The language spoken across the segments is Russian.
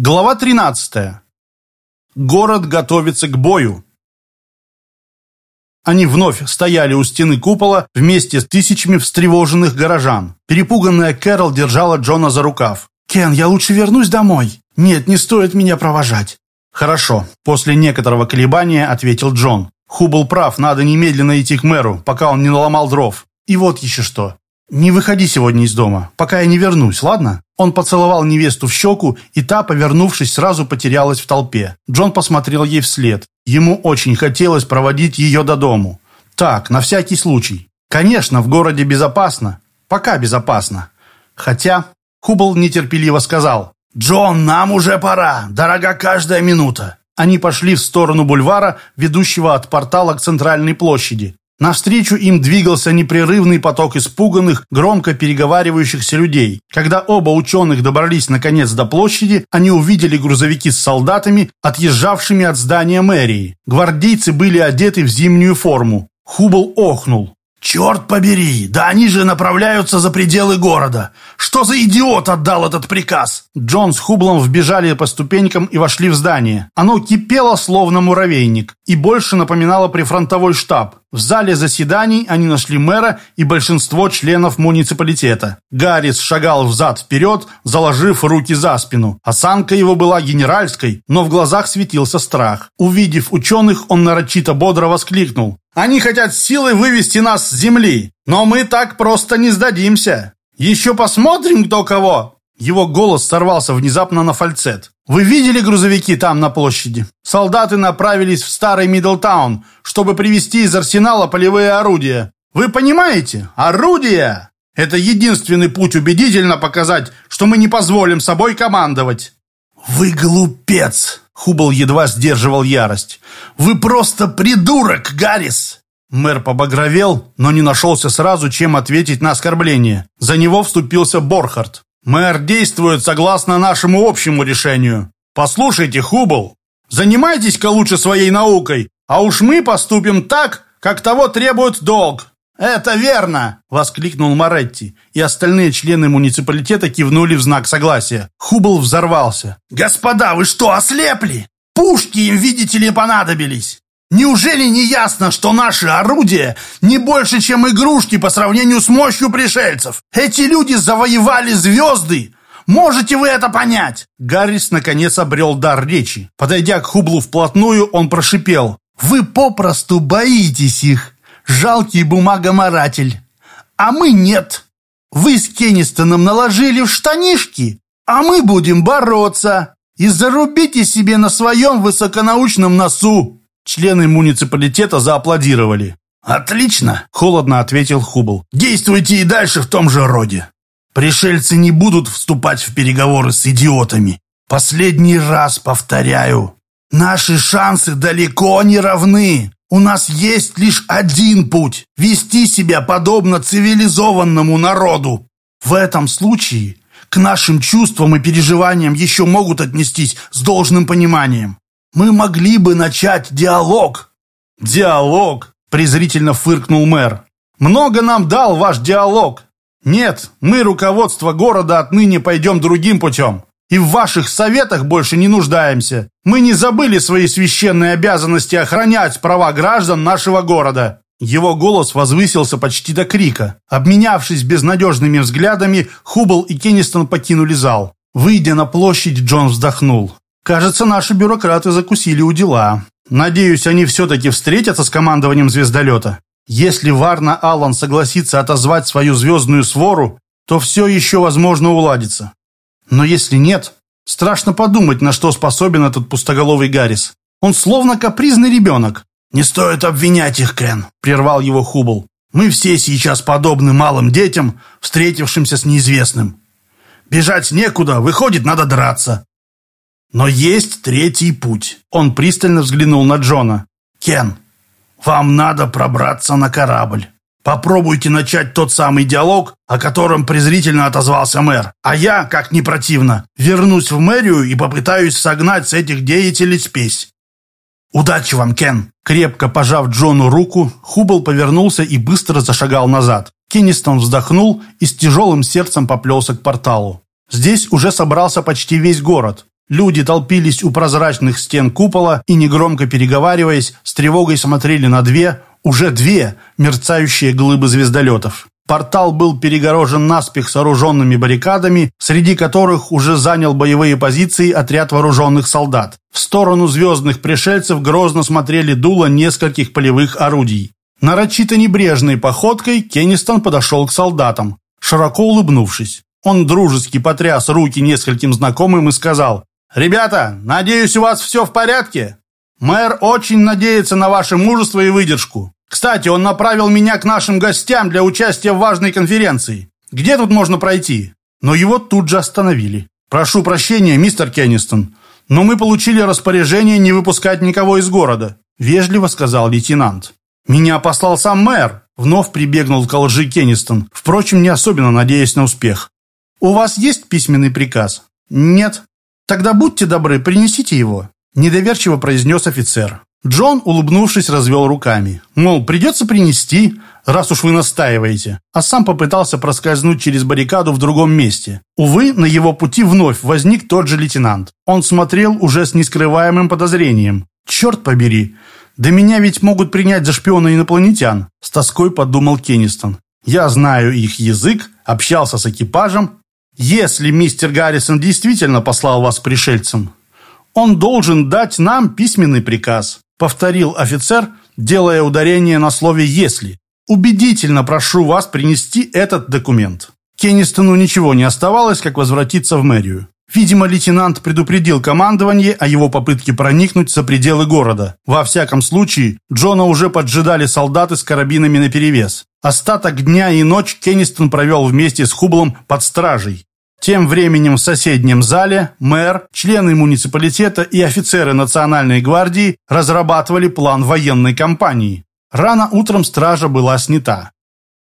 Глава 13. Город готовится к бою. Они вновь стояли у стены купола вместе с тысячами встревоженных горожан. Перепуганная Кэрол держала Джона за рукав. «Кен, я лучше вернусь домой. Нет, не стоит меня провожать». «Хорошо», – после некоторого колебания ответил Джон. «Хубл прав, надо немедленно идти к мэру, пока он не наломал дров. И вот еще что. «Не выходи сегодня из дома, пока я не вернусь, ладно?» Он поцеловал невесту в щеку, и та, повернувшись, сразу потерялась в толпе. Джон посмотрел ей вслед. Ему очень хотелось проводить ее до дому. Так, на всякий случай. Конечно, в городе безопасно. Пока безопасно. Хотя, Хубл нетерпеливо сказал, «Джон, нам уже пора. Дорога каждая минута». Они пошли в сторону бульвара, ведущего от портала к центральной площади. Навстречу им двигался непрерывный поток испуганных, громко переговаривающихся людей. Когда оба ученых добрались наконец до площади, они увидели грузовики с солдатами, отъезжавшими от здания мэрии. Гвардейцы были одеты в зимнюю форму. Хубл охнул. «Черт побери! Да они же направляются за пределы города! Что за идиот отдал этот приказ?» Джон с Хублом вбежали по ступенькам и вошли в здание. Оно кипело, словно муравейник, и больше напоминало прифронтовой штаб. В зале заседаний они нашли мэра и большинство членов муниципалитета. Гаррис шагал взад-вперед, заложив руки за спину. Осанка его была генеральской, но в глазах светился страх. Увидев ученых, он нарочито бодро воскликнул. Они хотят силой вывести нас с земли, но мы так просто не сдадимся. Еще посмотрим, кто кого!» Его голос сорвался внезапно на фальцет. «Вы видели грузовики там на площади? Солдаты направились в старый Мидлтаун, чтобы привезти из арсенала полевые орудия. Вы понимаете? Орудия! Это единственный путь убедительно показать, что мы не позволим собой командовать». «Вы глупец!» Хубл едва сдерживал ярость. «Вы просто придурок, Гаррис!» Мэр побагровел, но не нашелся сразу, чем ответить на оскорбление. За него вступился Борхард. «Мэр действует согласно нашему общему решению. Послушайте, Хубл, занимайтесь-ка лучше своей наукой, а уж мы поступим так, как того требует долг. «Это верно!» – воскликнул Моретти, и остальные члены муниципалитета кивнули в знак согласия. Хубл взорвался. «Господа, вы что, ослепли? Пушки им, видите ли, понадобились! Неужели не ясно, что наши орудия не больше, чем игрушки по сравнению с мощью пришельцев? Эти люди завоевали звезды! Можете вы это понять?» Гаррис наконец обрел дар речи. Подойдя к Хублу вплотную, он прошипел. «Вы попросту боитесь их!» жалкий бумагоморатель. А мы нет. Вы с Кеннистоном наложили в штанишки, а мы будем бороться. И зарубите себе на своем высоконаучном носу. Члены муниципалитета зааплодировали. «Отлично!» – холодно ответил Хубл. «Действуйте и дальше в том же роде. Пришельцы не будут вступать в переговоры с идиотами. Последний раз повторяю, наши шансы далеко не равны. У нас есть лишь один путь – вести себя подобно цивилизованному народу. В этом случае к нашим чувствам и переживаниям еще могут отнестись с должным пониманием. Мы могли бы начать диалог. Диалог, презрительно фыркнул мэр. Много нам дал ваш диалог. Нет, мы, руководство города, отныне пойдем другим путем и в ваших советах больше не нуждаемся. Мы не забыли свои священные обязанности охранять права граждан нашего города». Его голос возвысился почти до крика. Обменявшись безнадежными взглядами, Хубл и Кеннистон покинули зал. Выйдя на площадь, Джон вздохнул. «Кажется, наши бюрократы закусили у дела. Надеюсь, они все-таки встретятся с командованием звездолета. Если Варна Аллан согласится отозвать свою звездную свору, то все еще возможно уладится. Но если нет, страшно подумать, на что способен этот пустоголовый Гаррис. Он словно капризный ребенок. «Не стоит обвинять их, Кен», — прервал его Хубл. «Мы все сейчас подобны малым детям, встретившимся с неизвестным. Бежать некуда, выходит, надо драться. Но есть третий путь». Он пристально взглянул на Джона. «Кен, вам надо пробраться на корабль». Попробуйте начать тот самый диалог, о котором презрительно отозвался мэр. А я, как ни противно, вернусь в мэрию и попытаюсь согнать с этих деятелей спесь. Удачи вам, Кен!» Крепко пожав Джону руку, Хубл повернулся и быстро зашагал назад. Кеннистон вздохнул и с тяжелым сердцем поплелся к порталу. Здесь уже собрался почти весь город. Люди толпились у прозрачных стен купола и, негромко переговариваясь, с тревогой смотрели на две, уже две, мерцающие глыбы звездолетов. Портал был перегорожен наспех сооруженными баррикадами, среди которых уже занял боевые позиции отряд вооруженных солдат. В сторону звездных пришельцев грозно смотрели дуло нескольких полевых орудий. Нарочито небрежной походкой Кеннистон подошел к солдатам, широко улыбнувшись. Он дружески потряс руки нескольким знакомым и сказал, «Ребята, надеюсь, у вас все в порядке? Мэр очень надеется на ваше мужество и выдержку. Кстати, он направил меня к нашим гостям для участия в важной конференции. Где тут можно пройти? Но его тут же остановили. Прошу прощения, мистер Кеннистон, но мы получили распоряжение не выпускать никого из города, вежливо сказал лейтенант. Меня послал сам мэр, вновь прибегнул к лжи Кеннистон, впрочем, не особенно надеясь на успех. У вас есть письменный приказ? Нет. Тогда будьте добры, принесите его, недоверчиво произнес офицер. Джон, улыбнувшись, развел руками. Мол, придется принести, раз уж вы настаиваете. А сам попытался проскользнуть через баррикаду в другом месте. Увы, на его пути вновь возник тот же лейтенант. Он смотрел уже с нескрываемым подозрением. «Черт побери! Да меня ведь могут принять за шпиона инопланетян!» С тоской подумал Кеннистон. «Я знаю их язык, общался с экипажем. Если мистер Гаррисон действительно послал вас пришельцам, он должен дать нам письменный приказ повторил офицер, делая ударение на слове «если». «Убедительно прошу вас принести этот документ». Кеннистону ничего не оставалось, как возвратиться в мэрию. Видимо, лейтенант предупредил командование о его попытке проникнуть за пределы города. Во всяком случае, Джона уже поджидали солдаты с карабинами наперевес. Остаток дня и ночь Кеннистон провел вместе с Хублом под стражей. Тем временем в соседнем зале мэр, члены муниципалитета и офицеры Национальной гвардии разрабатывали план военной кампании. Рано утром стража была снята.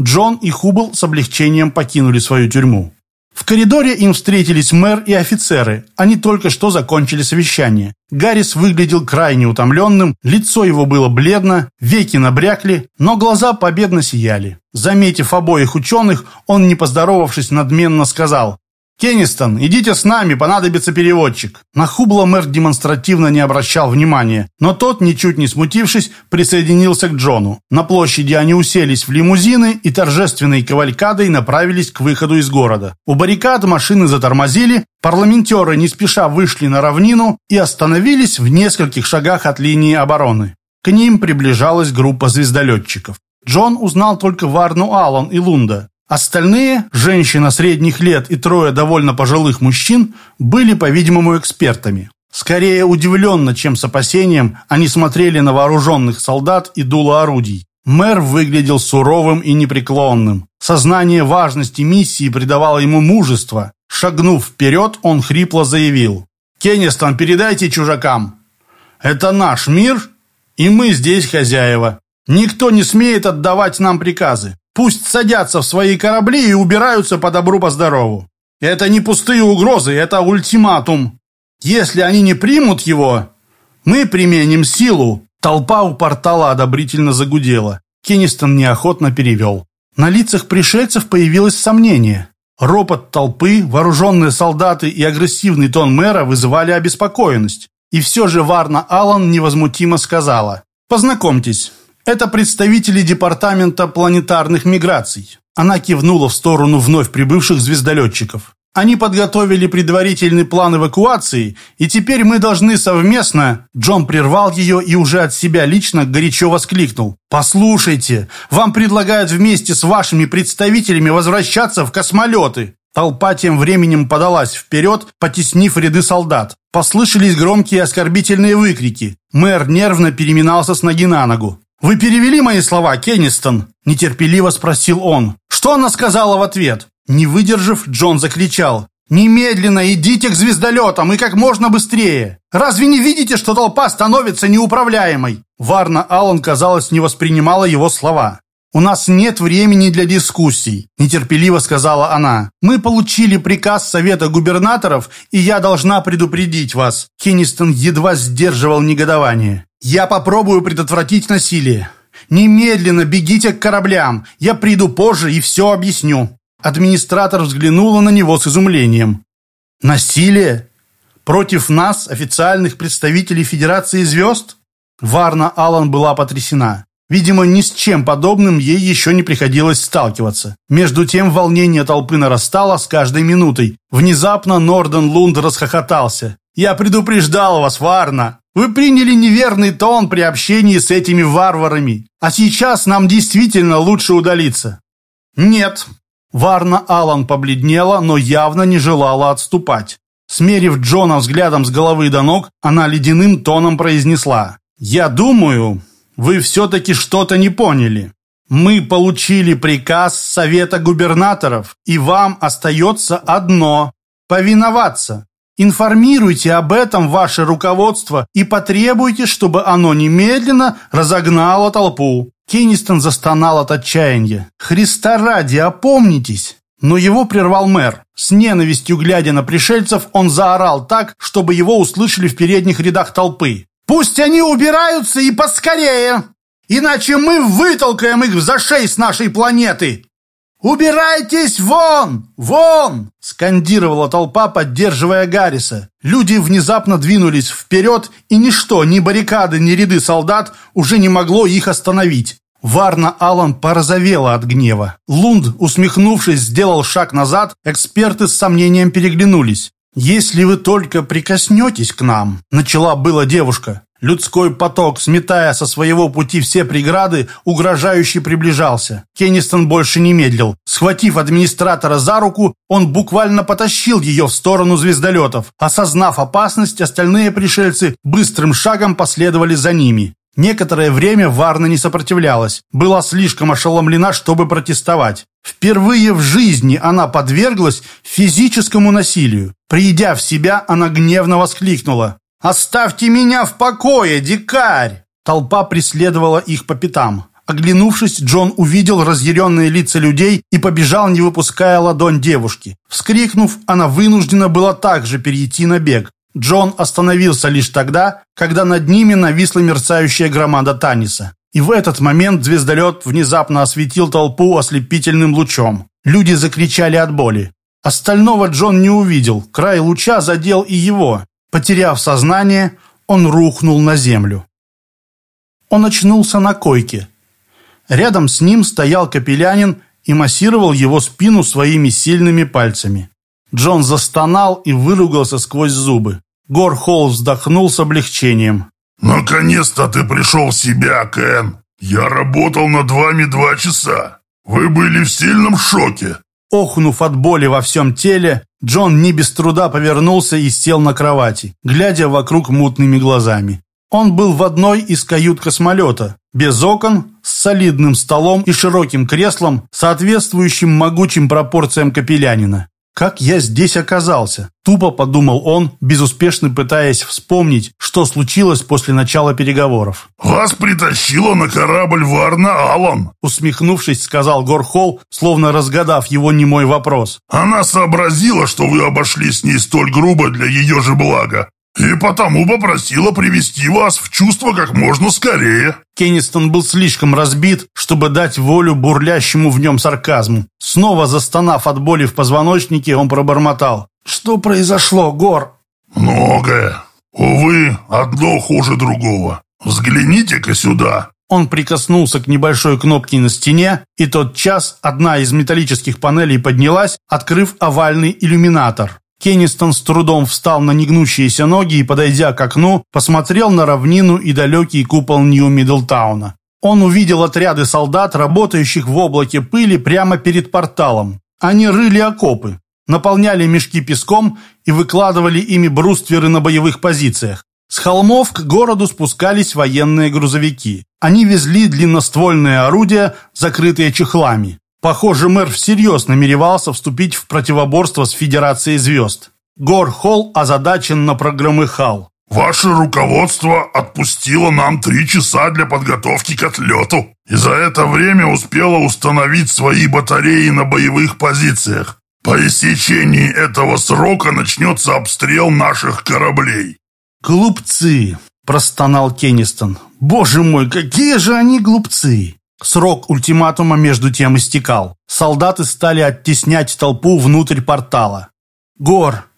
Джон и Хубл с облегчением покинули свою тюрьму. В коридоре им встретились мэр и офицеры. Они только что закончили совещание. Гаррис выглядел крайне утомленным, лицо его было бледно, веки набрякли, но глаза победно сияли. Заметив обоих ученых, он, не поздоровавшись, надменно сказал «Кеннистон, идите с нами, понадобится переводчик». На Хубла мэр демонстративно не обращал внимания, но тот, ничуть не смутившись, присоединился к Джону. На площади они уселись в лимузины и торжественной кавалькадой направились к выходу из города. У баррикад машины затормозили, парламентеры не спеша вышли на равнину и остановились в нескольких шагах от линии обороны. К ним приближалась группа звездолетчиков. Джон узнал только Варну Аллан и Лунда. Остальные, женщина средних лет и трое довольно пожилых мужчин, были, по-видимому, экспертами. Скорее удивленно, чем с опасением, они смотрели на вооруженных солдат и дуло орудий. Мэр выглядел суровым и непреклонным. Сознание важности миссии придавало ему мужество. Шагнув вперед, он хрипло заявил. «Кеннистон, передайте чужакам. Это наш мир, и мы здесь хозяева. Никто не смеет отдавать нам приказы. Пусть садятся в свои корабли и убираются по добру, по здорову. Это не пустые угрозы, это ультиматум. Если они не примут его, мы применим силу. Толпа у портала одобрительно загудела. Кеннистон неохотно перевел. На лицах пришельцев появилось сомнение. Ропот толпы, вооруженные солдаты и агрессивный тон мэра вызывали обеспокоенность. И все же Варна Аллан невозмутимо сказала «Познакомьтесь, это представители Департамента планетарных миграций. Она кивнула в сторону вновь прибывших звездолетчиков. Они подготовили предварительный план эвакуации, и теперь мы должны совместно...» Джон прервал ее и уже от себя лично горячо воскликнул. «Послушайте, вам предлагают вместе с вашими представителями возвращаться в космолеты!» Толпа тем временем подалась вперед, потеснив ряды солдат. Послышались громкие оскорбительные выкрики. Мэр нервно переминался с ноги на ногу. «Вы перевели мои слова, Кеннистон?» – нетерпеливо спросил он. «Что она сказала в ответ?» Не выдержав, Джон закричал. «Немедленно идите к звездолетам и как можно быстрее! Разве не видите, что толпа становится неуправляемой?» Варна Аллан, казалось, не воспринимала его слова. «У нас нет времени для дискуссий», – нетерпеливо сказала она. «Мы получили приказ Совета губернаторов, и я должна предупредить вас». Кеннистон едва сдерживал негодование. «Я попробую предотвратить насилие. Немедленно бегите к кораблям. Я приду позже и все объясню». Администратор взглянула на него с изумлением. «Насилие? Против нас, официальных представителей Федерации звезд? Варна Аллан была потрясена. Видимо, ни с чем подобным ей еще не приходилось сталкиваться. Между тем волнение толпы нарастало с каждой минутой. Внезапно Норден Лунд расхохотался. «Я предупреждал вас, Варна! Вы приняли неверный тон при общении с этими варварами, а сейчас нам действительно лучше удалиться». «Нет». Варна Аллан побледнела, но явно не желала отступать. Смерив Джона взглядом с головы до ног, она ледяным тоном произнесла. «Я думаю, вы все-таки что-то не поняли. Мы получили приказ Совета губернаторов, и вам остается одно – повиноваться. Информируйте об этом ваше руководство и потребуйте, чтобы оно немедленно разогнало толпу». Кеннистон застонал от отчаяния. «Христа ради, опомнитесь!» Но его прервал мэр. С ненавистью глядя на пришельцев, он заорал так, чтобы его услышали в передних рядах толпы. Пусть они убираются и поскорее, иначе мы вытолкаем их в зашей с нашей планеты. «Убирайтесь вон! Вон!» – скандировала толпа, поддерживая Гарриса. Люди внезапно двинулись вперед, и ничто, ни баррикады, ни ряды солдат уже не могло их остановить. Варна Аллан порозовела от гнева. Лунд, усмехнувшись, сделал шаг назад, эксперты с сомнением переглянулись. «Если вы только прикоснетесь к нам», — начала была девушка. Людской поток, сметая со своего пути все преграды, угрожающе приближался. Кеннистон больше не медлил. Схватив администратора за руку, он буквально потащил ее в сторону звездолетов. Осознав опасность, остальные пришельцы быстрым шагом последовали за ними. Некоторое время Варна не сопротивлялась, была слишком ошеломлена, чтобы протестовать. Впервые в жизни она подверглась физическому насилию. Придя в себя, она гневно воскликнула. «Оставьте меня в покое, дикарь!» Толпа преследовала их по пятам. Оглянувшись, Джон увидел разъяренные лица людей и побежал, не выпуская ладонь девушки. Вскрикнув, она вынуждена была также перейти на бег. Джон остановился лишь тогда, когда над ними нависла мерцающая громада Таниса. И в этот момент звездолет внезапно осветил толпу ослепительным лучом. Люди закричали от боли. Остального Джон не увидел, край луча задел и его. Потеряв сознание, он рухнул на землю. Он очнулся на койке. Рядом с ним стоял капелянин и массировал его спину своими сильными пальцами. Джон застонал и выругался сквозь зубы. Гор Холл вздохнул с облегчением. «Наконец-то ты пришел в себя, Кен! Я работал над вами два часа. Вы были в сильном шоке!» Охнув от боли во всем теле, Джон не без труда повернулся и сел на кровати, глядя вокруг мутными глазами. Он был в одной из кают космолета, без окон, с солидным столом и широким креслом, соответствующим могучим пропорциям капелянина. «Как я здесь оказался?» – тупо подумал он, безуспешно пытаясь вспомнить, что случилось после начала переговоров. «Вас притащило на корабль Варна Аллан», – усмехнувшись, сказал Горхол, словно разгадав его немой вопрос. «Она сообразила, что вы обошлись с ней столь грубо для ее же блага. И потому попросила привести вас в чувство как можно скорее. Кеннистон был слишком разбит, чтобы дать волю бурлящему в нем сарказму. Снова застонав от боли в позвоночнике, он пробормотал. «Что произошло, Гор?» «Многое. Увы, одно хуже другого. Взгляните-ка сюда». Он прикоснулся к небольшой кнопке на стене, и тот час одна из металлических панелей поднялась, открыв овальный иллюминатор. Кеннистон с трудом встал на негнущиеся ноги и, подойдя к окну, посмотрел на равнину и далекий купол Нью-Миддлтауна. Он увидел отряды солдат, работающих в облаке пыли прямо перед порталом. Они рыли окопы, наполняли мешки песком и выкладывали ими брустверы на боевых позициях. С холмов к городу спускались военные грузовики. Они везли длинноствольные орудия, закрытые чехлами. Похоже, мэр всерьез намеревался вступить в противоборство с Федерацией звезд. Гор Холл озадаченно прогромыхал. «Ваше руководство отпустило нам три часа для подготовки к отлету, и за это время успело установить свои батареи на боевых позициях. По истечении этого срока начнется обстрел наших кораблей». «Глупцы!» – простонал Кеннистон. «Боже мой, какие же они глупцы!» Срок ультиматума между тем истекал. Солдаты стали оттеснять толпу внутрь портала. «Гор,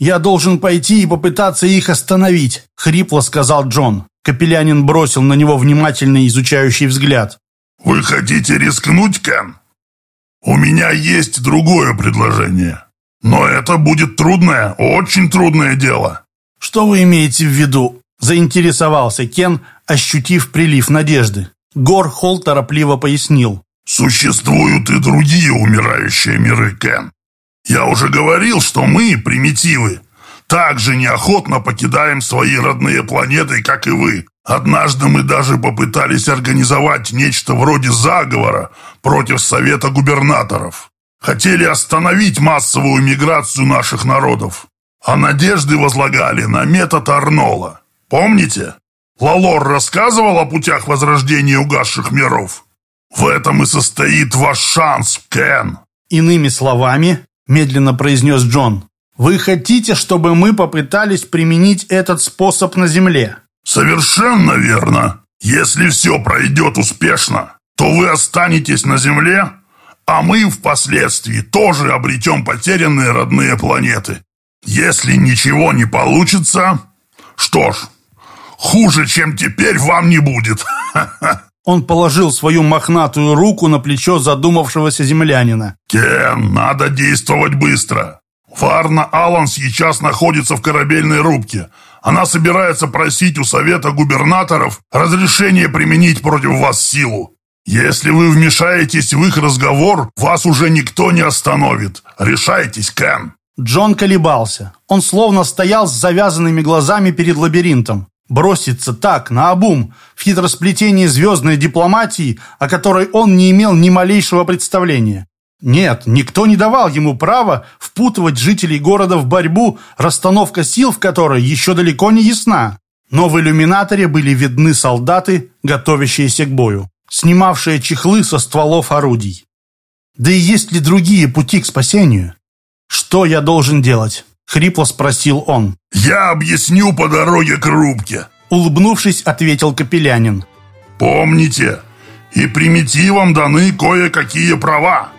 «Я должен пойти и попытаться их остановить», — хрипло сказал Джон. Капелянин бросил на него внимательный изучающий взгляд. «Вы хотите рискнуть, Кен? У меня есть другое предложение. Но это будет трудное, очень трудное дело». «Что вы имеете в виду?» – заинтересовался Кен, ощутив прилив надежды. Гор Холл торопливо пояснил. «Существуют и другие умирающие миры, Кен. Я уже говорил, что мы, примитивы, так же неохотно покидаем свои родные планеты, как и вы. Однажды мы даже попытались организовать нечто вроде заговора против Совета губернаторов. Хотели остановить массовую миграцию наших народов. А надежды возлагали на метод Арнола. Помните? Лалор рассказывал о путях возрождения угасших миров. В этом и состоит ваш шанс, Кен. Иными словами, медленно произнес Джон, вы хотите, чтобы мы попытались применить этот способ на Земле? Совершенно верно. Если все пройдет успешно, то вы останетесь на Земле, а мы впоследствии тоже обретем потерянные родные планеты. Если ничего не получится, что ж, хуже, чем теперь, вам не будет. Он положил свою мохнатую руку на плечо задумавшегося землянина. «Кен, надо действовать быстро. Фарна Аллан сейчас находится в корабельной рубке. Она собирается просить у Совета губернаторов разрешение применить против вас силу. Если вы вмешаетесь в их разговор, вас уже никто не остановит. Решайтесь, Кен». Джон колебался. Он словно стоял с завязанными глазами перед лабиринтом. Броситься так, на обум, в хитросплетении звездной дипломатии, о которой он не имел ни малейшего представления. Нет, никто не давал ему права впутывать жителей города в борьбу, расстановка сил в которой еще далеко не ясна. Но в иллюминаторе были видны солдаты, готовящиеся к бою, снимавшие чехлы со стволов орудий. Да и есть ли другие пути к спасению? Что я должен делать? Хрипло спросил он. «Я объясню по дороге к рубке», улыбнувшись, ответил Капелянин. «Помните, и примитивам даны кое-какие права.